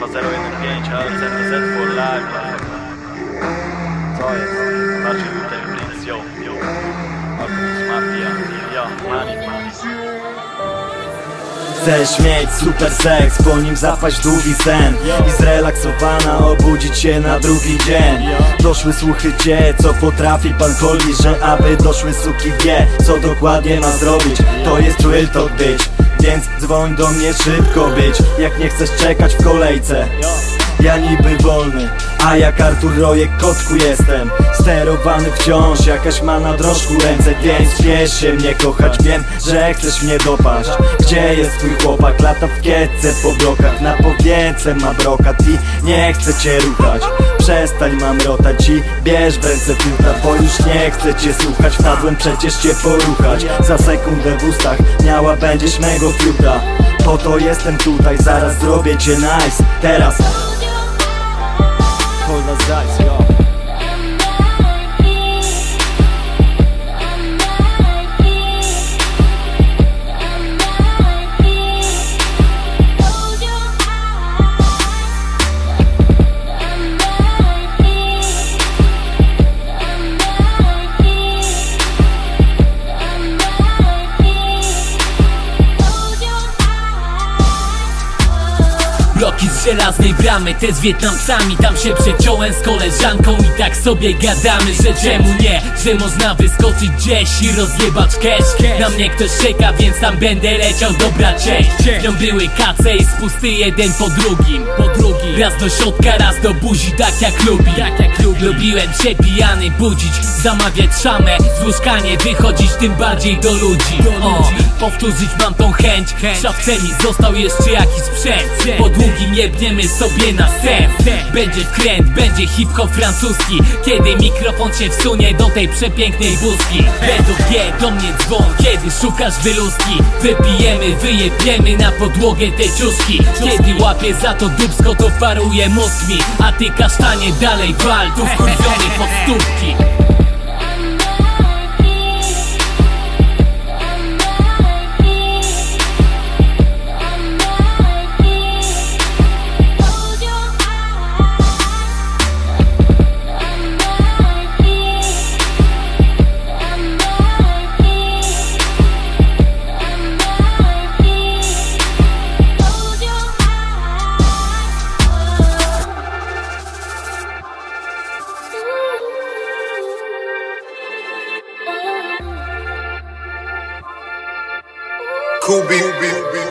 2015 LCNZ for life Co jest? Prince, yo, yo. Mafia, yo, money, money. Chcesz mieć super seks, po nim zapaść długi sen. I zrelaksowana obudzić się na drugi dzień. Doszły słuchy cie, co potrafi pan Kolbi Że aby doszły suki wie, co dokładnie ma zrobić. To jest real talk bitch Więc dzwoń do mnie szybko być Jak nie chcesz czekać w kolejce. Ja niby wolny, a jak Artur Rojek kotku jestem. Sterowany wciąż, jakaś ma na drożku ręce Więc śmiesz się mnie kochać, wiem, że chcesz mnie dopaść. Gdzie jest twój chłopak? Lata w kietce po blokach Na powiece ma brokat i nie chce cię ruchać Przestań mam rotać i bierz w ręce fiuta Bo już nie chcę cię słuchać, wpadłem przecież cię poruchać. Za sekundę w ustach miała będziesz mego fiuta. Po to jestem tutaj, zaraz zrobię cię nice. Teraz. Hold us dice, yo Bloki z żelaznej bramy, te z Wietnamcami. Tam się przeciąłem z koleżanką i tak sobie gadamy Że czemu nie, że można wyskoczyć gdzieś i rozjebać cash. Na mnie ktoś czeka, więc tam będę leciał, dobra cześć. Nią były kace i spusty jeden po drugim. Raz do środka, raz do buzi, tak jak lubi. Tak jak lubi. Lubiłem się pijany budzić, zamawiać szamę Z łóżka nie wychodzić, tym bardziej do ludzi. O, Powtórzyć mam tą chęć, w szafce mi został jeszcze jakiś sprzęt. Po długim jebniemy sobie na sen. Będzie wkręt, będzie hip-hop francuski. Kiedy mikrofon się wsunie do tej przepięknej buzki Według G do mnie dzwon, kiedy szukasz wyluski Wypijemy, wyjebiemy na podłogę te ciuszki Kiedy łapię za to dubsko to paruje mózg mi. A ty kasztanie dalej wal, tu wkurwiony pod stópki Kubi. Kubi.